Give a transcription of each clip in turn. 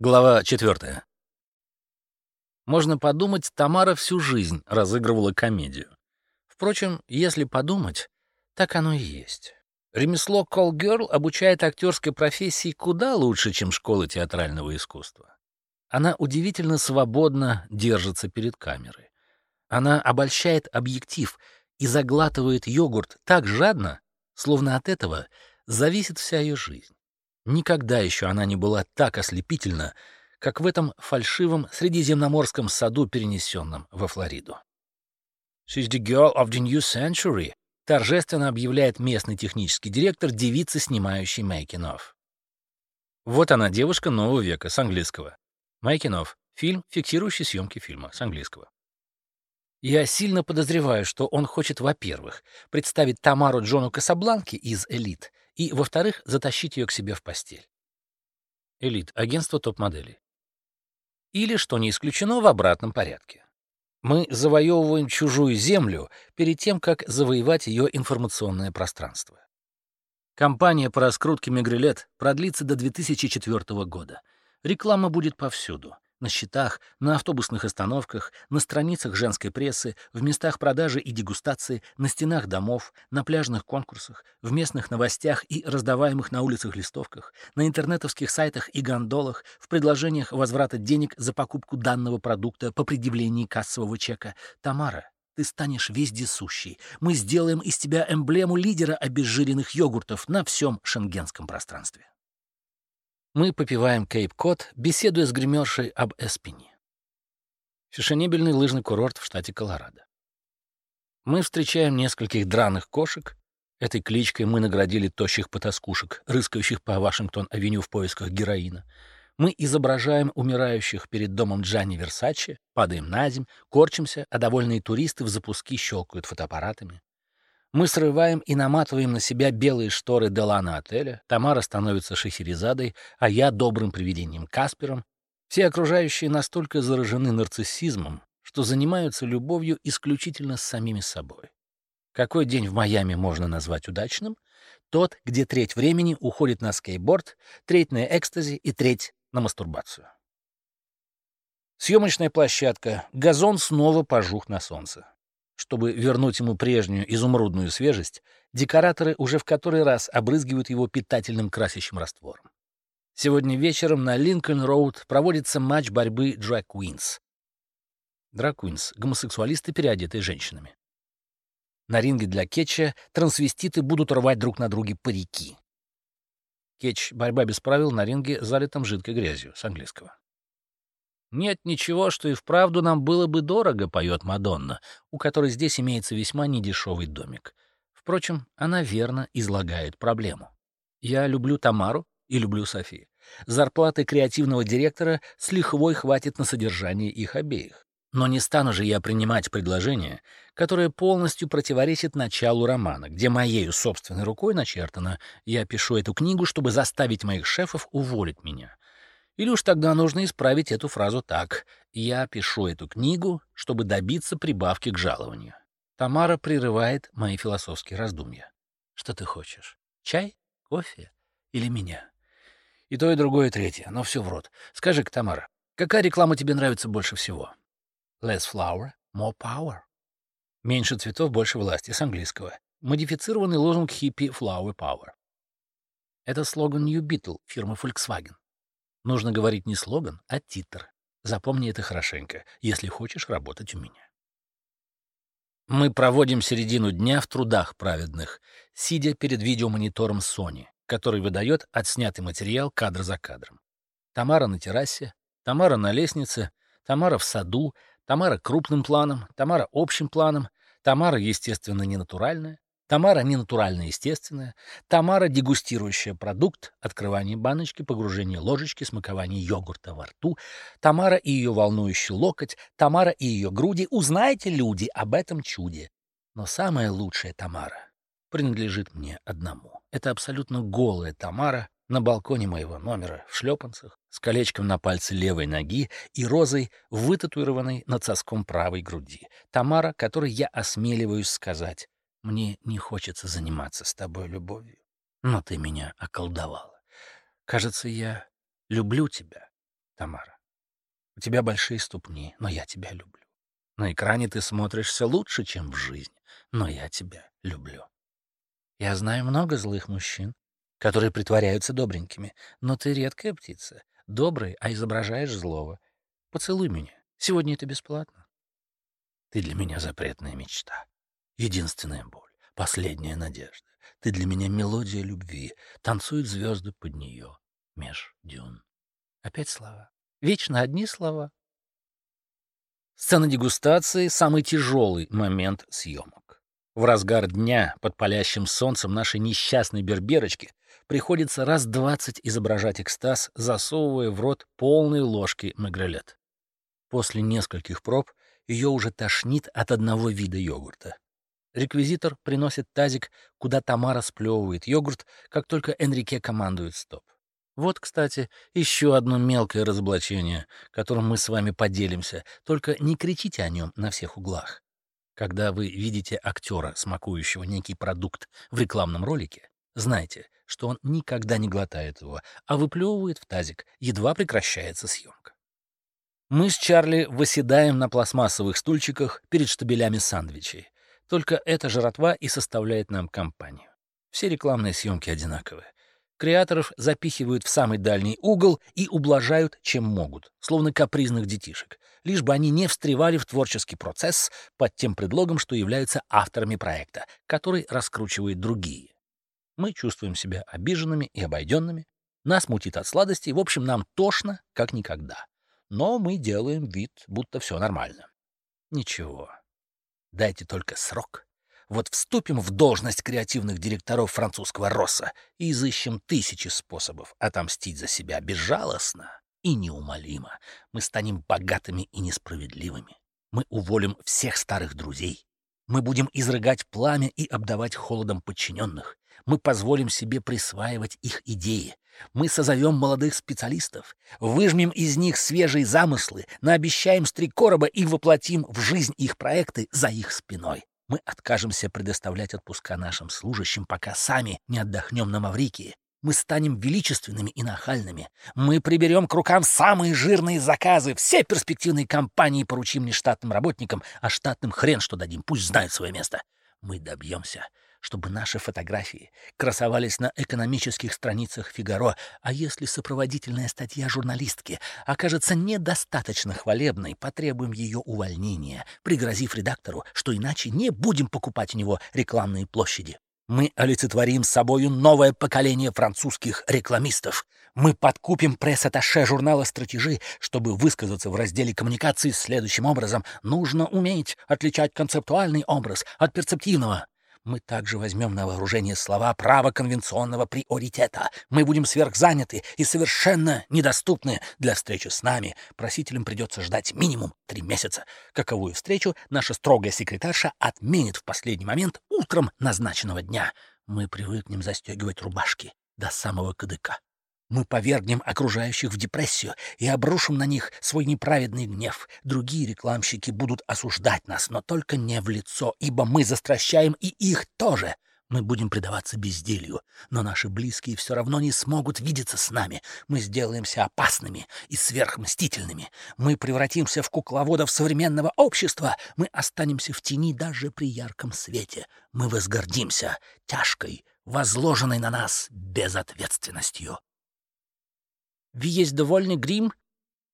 Глава 4. Можно подумать, Тамара всю жизнь разыгрывала комедию. Впрочем, если подумать, так оно и есть. Ремесло колл-герл обучает актерской профессии куда лучше, чем школы театрального искусства. Она удивительно свободно держится перед камерой. Она обольщает объектив и заглатывает йогурт так жадно, словно от этого зависит вся ее жизнь. Никогда еще она не была так ослепительна, как в этом фальшивом средиземноморском саду, перенесенном во Флориду. «She's the girl of the new century», торжественно объявляет местный технический директор девицы, снимающей «Making of». Вот она, девушка нового века, с английского. «Making of» — фильм, фиксирующий съемки фильма, с английского. Я сильно подозреваю, что он хочет, во-первых, представить Тамару Джону Касабланки из «Элит», и, во-вторых, затащить ее к себе в постель. Элит — агентство топ-моделей. Или, что не исключено, в обратном порядке. Мы завоевываем чужую землю перед тем, как завоевать ее информационное пространство. Кампания по раскрутке Мегрелет продлится до 2004 года. Реклама будет повсюду на счетах, на автобусных остановках, на страницах женской прессы, в местах продажи и дегустации, на стенах домов, на пляжных конкурсах, в местных новостях и раздаваемых на улицах листовках, на интернетовских сайтах и гондолах, в предложениях возврата денег за покупку данного продукта по предъявлении кассового чека. Тамара, ты станешь вездесущей. Мы сделаем из тебя эмблему лидера обезжиренных йогуртов на всем шенгенском пространстве. Мы попиваем Кейп-Кот, беседуя с гримершей об Эспине. Фешенебельный лыжный курорт в штате Колорадо. Мы встречаем нескольких драных кошек. Этой кличкой мы наградили тощих потаскушек, рыскающих по Вашингтон-авеню в поисках героина. Мы изображаем умирающих перед домом Джанни Версачи, падаем на земь, корчимся, а довольные туристы в запуски щелкают фотоаппаратами. Мы срываем и наматываем на себя белые шторы Делана отеля, Тамара становится Шахерезадой, а я добрым привидением Каспером. Все окружающие настолько заражены нарциссизмом, что занимаются любовью исключительно с самими собой. Какой день в Майами можно назвать удачным? Тот, где треть времени уходит на скейтборд, треть на экстази и треть на мастурбацию. Съемочная площадка. Газон снова пожух на солнце. Чтобы вернуть ему прежнюю изумрудную свежесть, декораторы уже в который раз обрызгивают его питательным красящим раствором. Сегодня вечером на Линкольн-Роуд проводится матч борьбы Queens. Drag Queens — гомосексуалисты, переодетые женщинами. На ринге для кетча трансвеститы будут рвать друг на друге парики. Кетч — борьба без правил на ринге, залитом жидкой грязью, с английского. «Нет ничего, что и вправду нам было бы дорого», — поет Мадонна, у которой здесь имеется весьма недешевый домик. Впрочем, она верно излагает проблему. «Я люблю Тамару и люблю Софи. Зарплаты креативного директора с лихвой хватит на содержание их обеих. Но не стану же я принимать предложение, которое полностью противоречит началу романа, где моею собственной рукой начертано «Я пишу эту книгу, чтобы заставить моих шефов уволить меня». Или уж тогда нужно исправить эту фразу так. «Я пишу эту книгу, чтобы добиться прибавки к жалованию». Тамара прерывает мои философские раздумья. «Что ты хочешь? Чай? Кофе? Или меня?» И то, и другое, и третье, но все в рот. Скажи-ка, Тамара, какая реклама тебе нравится больше всего? Less flower, more power. Меньше цветов, больше власти, с английского. Модифицированный лозунг хиппи Flower Power. Это слоган New Beetle фирмы Volkswagen. Нужно говорить не слоган, а титр. Запомни это хорошенько, если хочешь работать у меня. Мы проводим середину дня в трудах праведных, сидя перед видеомонитором Sony, который выдает отснятый материал кадр за кадром. Тамара на террасе, Тамара на лестнице, Тамара в саду, Тамара крупным планом, Тамара общим планом, Тамара, естественно, ненатуральная, Тамара ненатурально естественная, Тамара дегустирующая продукт, открывание баночки, погружение ложечки, смакование йогурта во рту, Тамара и ее волнующий локоть, Тамара и ее груди. Узнайте, люди, об этом чуде. Но самая лучшая Тамара принадлежит мне одному. Это абсолютно голая Тамара на балконе моего номера в шлепанцах, с колечком на пальце левой ноги и розой, вытатуированной над соском правой груди. Тамара, которой я осмеливаюсь сказать мне не хочется заниматься с тобой любовью, но ты меня околдовала. Кажется, я люблю тебя. Тамара, у тебя большие ступни, но я тебя люблю. На экране ты смотришься лучше, чем в жизни, но я тебя люблю. Я знаю много злых мужчин, которые притворяются добренькими, но ты редкая птица, добрый, а изображаешь злого. Поцелуй меня, сегодня это бесплатно. Ты для меня запретная мечта, единственная боль, последняя надежда. Ты для меня мелодия любви, танцуют звезды под нее, меж дюн. Опять слова. Вечно одни слова. Сцена дегустации — самый тяжелый момент съемок. В разгар дня под палящим солнцем нашей несчастной берберочки приходится раз двадцать изображать экстаз, засовывая в рот полные ложки магрелет. После нескольких проб ее уже тошнит от одного вида йогурта. Реквизитор приносит тазик, куда Тамара сплевывает йогурт, как только Энрике командует «стоп». Вот, кстати, еще одно мелкое разоблачение, которым мы с вами поделимся, только не кричите о нем на всех углах. Когда вы видите актера, смакующего некий продукт в рекламном ролике, знайте, что он никогда не глотает его, а выплевывает в тазик, едва прекращается съемка. Мы с Чарли выседаем на пластмассовых стульчиках перед штабелями сандвичей. Только эта жратва и составляет нам компанию. Все рекламные съемки одинаковые. Креаторов запихивают в самый дальний угол и ублажают, чем могут, словно капризных детишек, лишь бы они не встревали в творческий процесс под тем предлогом, что являются авторами проекта, который раскручивает другие. Мы чувствуем себя обиженными и обойденными, нас мутит от сладости, в общем, нам тошно, как никогда. Но мы делаем вид, будто все нормально. Ничего. Дайте только срок, вот вступим в должность креативных директоров французского Росса и изыщем тысячи способов отомстить за себя безжалостно и неумолимо. Мы станем богатыми и несправедливыми. Мы уволим всех старых друзей. Мы будем изрыгать пламя и обдавать холодом подчиненных. Мы позволим себе присваивать их идеи. Мы созовем молодых специалистов, выжмем из них свежие замыслы, наобещаем стрекороба и воплотим в жизнь их проекты за их спиной. Мы откажемся предоставлять отпуска нашим служащим, пока сами не отдохнем на Маврикии. Мы станем величественными и нахальными. Мы приберем к рукам самые жирные заказы. Все перспективные компании поручим не штатным работникам, а штатным хрен что дадим. Пусть знают свое место. Мы добьемся чтобы наши фотографии красовались на экономических страницах «Фигаро», а если сопроводительная статья журналистки окажется недостаточно хвалебной, потребуем ее увольнения, пригрозив редактору, что иначе не будем покупать у него рекламные площади. Мы олицетворим собою новое поколение французских рекламистов. Мы подкупим пресс-атташе журнала «Стратежи», чтобы высказаться в разделе коммуникации следующим образом. Нужно уметь отличать концептуальный образ от перцептивного мы также возьмем на вооружение слова права конвенционного приоритета. Мы будем сверхзаняты и совершенно недоступны для встречи с нами. Просителям придется ждать минимум три месяца. Каковую встречу наша строгая секретарша отменит в последний момент утром назначенного дня. Мы привыкнем застегивать рубашки до самого кадыка. Мы повергнем окружающих в депрессию и обрушим на них свой неправедный гнев. Другие рекламщики будут осуждать нас, но только не в лицо, ибо мы застращаем и их тоже. Мы будем предаваться безделью, но наши близкие все равно не смогут видеться с нами. Мы сделаемся опасными и сверхмстительными. Мы превратимся в кукловодов современного общества. Мы останемся в тени даже при ярком свете. Мы возгордимся тяжкой, возложенной на нас безответственностью. Ви есть довольный грим?»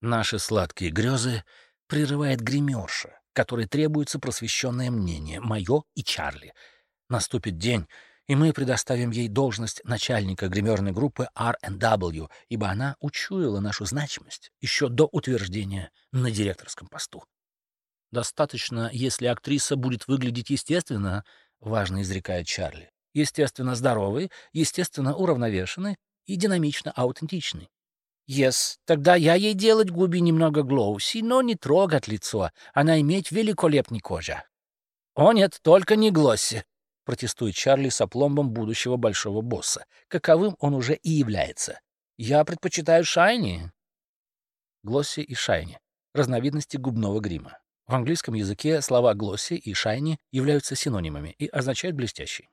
Наши сладкие грезы прерывает гримерша, которой требуется просвещенное мнение, мое и Чарли. Наступит день, и мы предоставим ей должность начальника гримерной группы R&W, ибо она учуяла нашу значимость еще до утверждения на директорском посту. «Достаточно, если актриса будет выглядеть естественно», — важно изрекает Чарли. «Естественно здоровый, естественно уравновешенный и динамично аутентичный. Yes, тогда я ей делать губи немного глоуси, но не трогать лицо. Она иметь великолепный кожа. О нет, только не глосси, протестует Чарли с опломбом будущего большого босса, каковым он уже и является. Я предпочитаю шайни. Глосси и шайни — разновидности губного грима. В английском языке слова глосси и шайни являются синонимами и означают блестящий.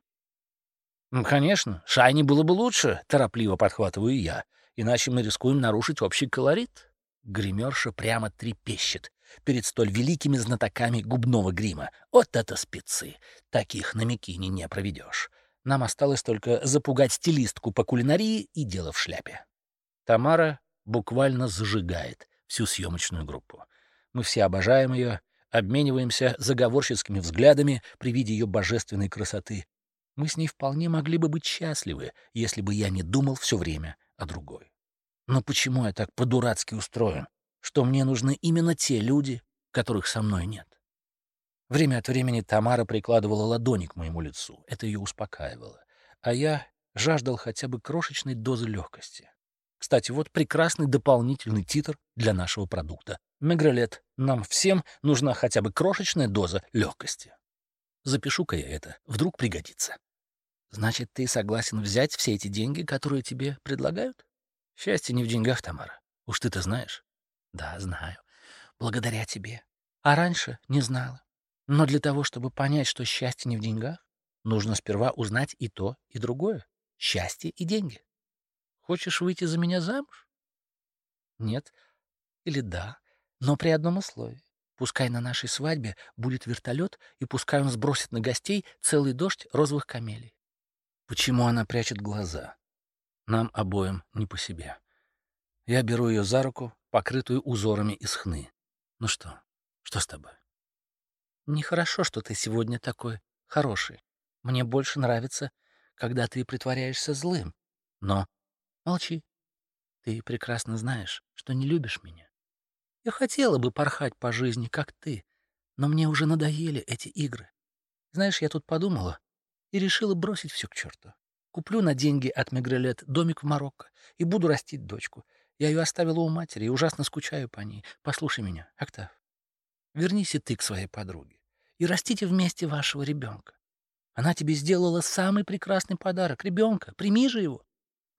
«Конечно, шайни было бы лучше», — торопливо подхватываю я иначе мы рискуем нарушить общий колорит. Гримерша прямо трепещет перед столь великими знатоками губного грима. Вот это спецы! Таких на Микине не проведешь. Нам осталось только запугать стилистку по кулинарии и дело в шляпе. Тамара буквально зажигает всю съемочную группу. Мы все обожаем ее, обмениваемся заговорщицкими взглядами при виде ее божественной красоты. Мы с ней вполне могли бы быть счастливы, если бы я не думал все время о другой. Но почему я так по-дурацки устроен, что мне нужны именно те люди, которых со мной нет? Время от времени Тамара прикладывала ладони к моему лицу. Это ее успокаивало. А я жаждал хотя бы крошечной дозы легкости. Кстати, вот прекрасный дополнительный титр для нашего продукта. Мегролет, нам всем нужна хотя бы крошечная доза легкости. Запишу-ка я это, вдруг пригодится. Значит, ты согласен взять все эти деньги, которые тебе предлагают? Счастье не в деньгах, Тамара. Уж ты-то знаешь. Да, знаю. Благодаря тебе. А раньше не знала. Но для того, чтобы понять, что счастье не в деньгах, нужно сперва узнать и то, и другое. Счастье и деньги. Хочешь выйти за меня замуж? Нет. Или да, но при одном условии. Пускай на нашей свадьбе будет вертолет, и пускай он сбросит на гостей целый дождь розовых камелий. Почему она прячет глаза? Нам обоим не по себе. Я беру ее за руку, покрытую узорами из хны. Ну что? Что с тобой? Нехорошо, что ты сегодня такой хороший. Мне больше нравится, когда ты притворяешься злым. Но молчи. Ты прекрасно знаешь, что не любишь меня. Я хотела бы порхать по жизни, как ты, но мне уже надоели эти игры. Знаешь, я тут подумала и решила бросить все к черту. Куплю на деньги от Мегрелет домик в Марокко и буду растить дочку. Я ее оставила у матери и ужасно скучаю по ней. Послушай меня, Октав. Вернись и ты к своей подруге. И растите вместе вашего ребенка. Она тебе сделала самый прекрасный подарок. Ребенка, прими же его.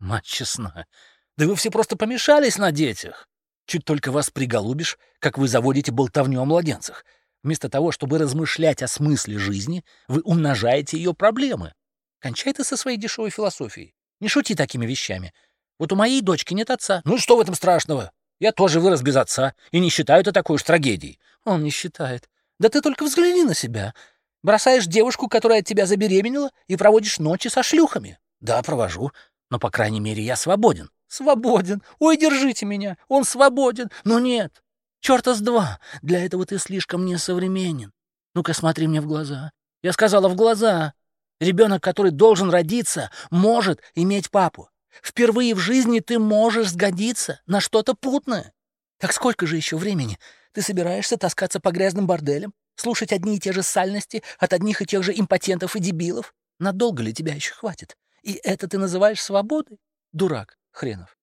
Мать честная, да вы все просто помешались на детях. Чуть только вас приголубишь, как вы заводите болтовню о младенцах. Вместо того, чтобы размышлять о смысле жизни, вы умножаете ее проблемы. Кончай ты со своей дешевой философией. Не шути такими вещами. Вот у моей дочки нет отца. Ну что в этом страшного? Я тоже вырос без отца и не считаю это такой уж трагедией. Он не считает. Да ты только взгляни на себя. Бросаешь девушку, которая от тебя забеременела, и проводишь ночи со шлюхами. Да, провожу. Но, по крайней мере, я свободен. Свободен. Ой, держите меня. Он свободен. Но нет. Черта с два. Для этого ты слишком несовременен. Ну-ка, смотри мне в глаза. Я сказала в глаза. Ребенок, который должен родиться, может иметь папу. Впервые в жизни ты можешь сгодиться на что-то путное. Так сколько же еще времени ты собираешься таскаться по грязным борделям, слушать одни и те же сальности от одних и тех же импотентов и дебилов? Надолго ли тебя еще хватит? И это ты называешь свободой? Дурак хренов.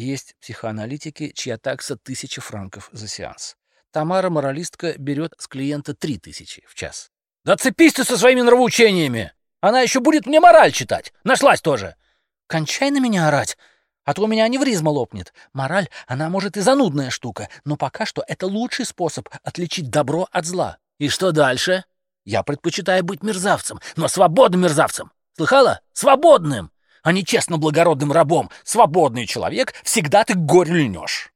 Есть психоаналитики, чья такса — тысяча франков за сеанс. Тамара-моралистка берет с клиента три тысячи в час. Да цепись ты со своими нравоучениями! Она еще будет мне мораль читать! Нашлась тоже! Кончай на меня орать, а то у меня аневризма лопнет. Мораль, она может и занудная штука, но пока что это лучший способ отличить добро от зла. И что дальше? Я предпочитаю быть мерзавцем, но свободным мерзавцем. Слыхала? Свободным! А не честно благородным рабом. Свободный человек, всегда ты к горю льнешь.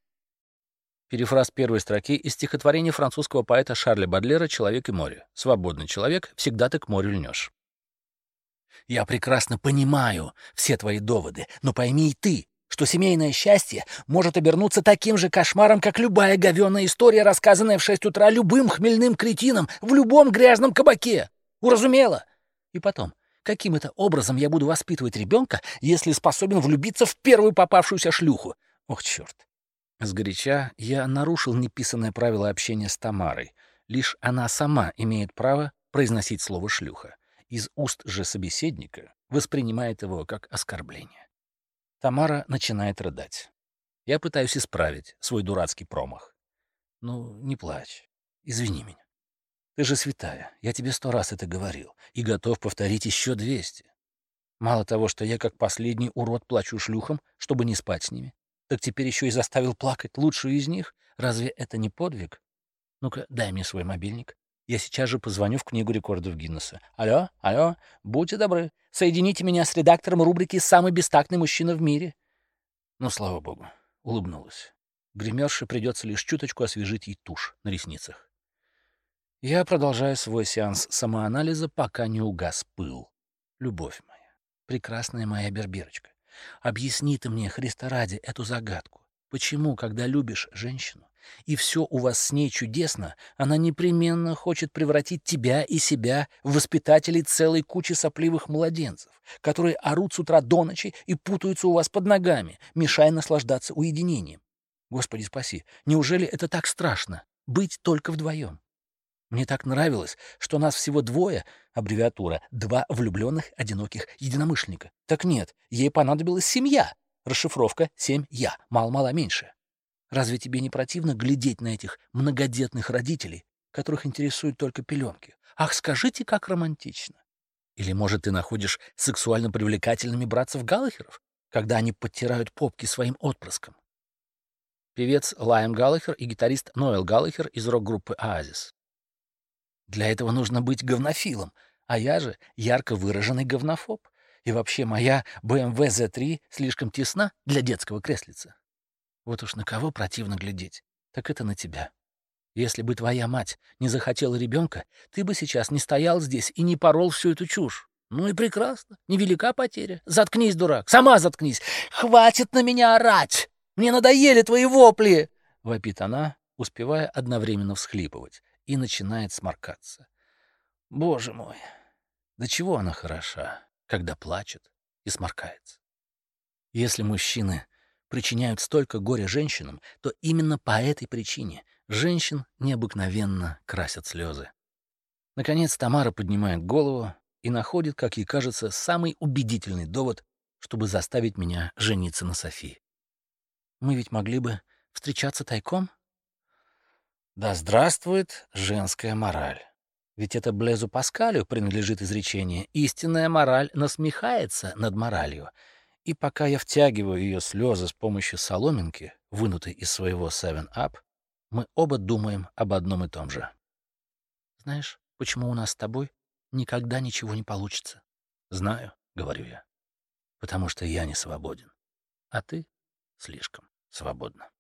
Перефраз первой строки из стихотворения французского поэта Шарля Бадлера «Человек и море». «Свободный человек, всегда ты к морю льнешь». Я прекрасно понимаю все твои доводы, но пойми и ты, что семейное счастье может обернуться таким же кошмаром, как любая говёная история, рассказанная в шесть утра любым хмельным кретином в любом грязном кабаке. Уразумела? И потом, каким это образом я буду воспитывать ребенка, если способен влюбиться в первую попавшуюся шлюху? Ох, черт. Сгоряча я нарушил неписанное правило общения с Тамарой. Лишь она сама имеет право произносить слово «шлюха». Из уст же собеседника воспринимает его как оскорбление. Тамара начинает рыдать. Я пытаюсь исправить свой дурацкий промах. Ну, не плачь. Извини меня. Ты же святая. Я тебе сто раз это говорил. И готов повторить еще двести. Мало того, что я как последний урод плачу шлюхам, чтобы не спать с ними, так теперь еще и заставил плакать лучшую из них. Разве это не подвиг? Ну-ка, дай мне свой мобильник. Я сейчас же позвоню в книгу рекордов Гиннесса. Алло, алло, будьте добры, соедините меня с редактором рубрики «Самый бестактный мужчина в мире». Ну, слава богу, улыбнулась. Гримерше придется лишь чуточку освежить ей тушь на ресницах. Я продолжаю свой сеанс самоанализа, пока не угас пыл. Любовь моя, прекрасная моя берберочка, объясни ты мне, Христа ради, эту загадку. Почему, когда любишь женщину, и все у вас с ней чудесно, она непременно хочет превратить тебя и себя в воспитателей целой кучи сопливых младенцев, которые орут с утра до ночи и путаются у вас под ногами, мешая наслаждаться уединением? Господи спаси, неужели это так страшно — быть только вдвоем? Мне так нравилось, что нас всего двое, аббревиатура, два влюбленных одиноких единомышленника. Так нет, ей понадобилась семья. Расшифровка «семь-я», мало-мало меньше. Разве тебе не противно глядеть на этих многодетных родителей, которых интересуют только пеленки? Ах, скажите, как романтично! Или, может, ты находишь сексуально привлекательными братцев Галлахеров, когда они подтирают попки своим отпрыском? Певец Лайм Галлахер и гитарист Ноэл Галлахер из рок-группы «Оазис». Для этого нужно быть говнофилом, а я же ярко выраженный говнофоб. И вообще моя BMW Z3 слишком тесна для детского креслица. Вот уж на кого противно глядеть, так это на тебя. Если бы твоя мать не захотела ребенка, ты бы сейчас не стоял здесь и не порол всю эту чушь. Ну и прекрасно, невелика потеря. Заткнись, дурак, сама заткнись. Хватит на меня орать! Мне надоели твои вопли!» — вопит она, успевая одновременно всхлипывать и начинает сморкаться. Боже мой, до чего она хороша, когда плачет и сморкается. Если мужчины причиняют столько горя женщинам, то именно по этой причине женщин необыкновенно красят слезы. Наконец Тамара поднимает голову и находит, как ей кажется, самый убедительный довод, чтобы заставить меня жениться на Софии. Мы ведь могли бы встречаться тайком? Да здравствует женская мораль. Ведь это Блезу Паскалю принадлежит изречение «истинная мораль насмехается над моралью». И пока я втягиваю ее слезы с помощью соломинки, вынутой из своего Seven Up, мы оба думаем об одном и том же. «Знаешь, почему у нас с тобой никогда ничего не получится?» «Знаю», — говорю я, — «потому что я не свободен, а ты слишком свободна».